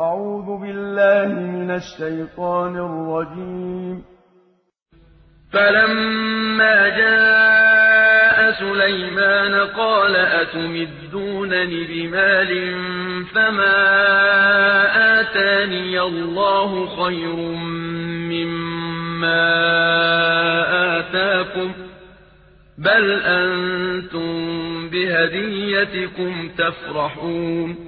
أعوذ بالله من الشيطان الرجيم. فلما جاء سليمان قال أتمدونني بمال فما آتاني الله خير مما آتاكم بل أنتم بهديتكم تفرحون.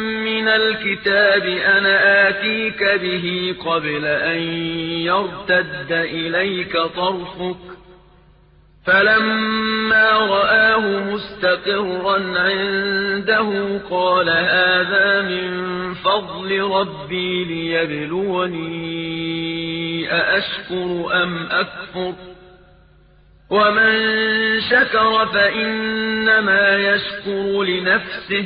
من الكتاب أنا آتيك به قبل أن يرتد إليك طرفك فلما رآه مستقرا عنده قال هذا من فضل ربي ليبلوني أأشكر أم أكفر ومن شكر فإنما يشكر لنفسه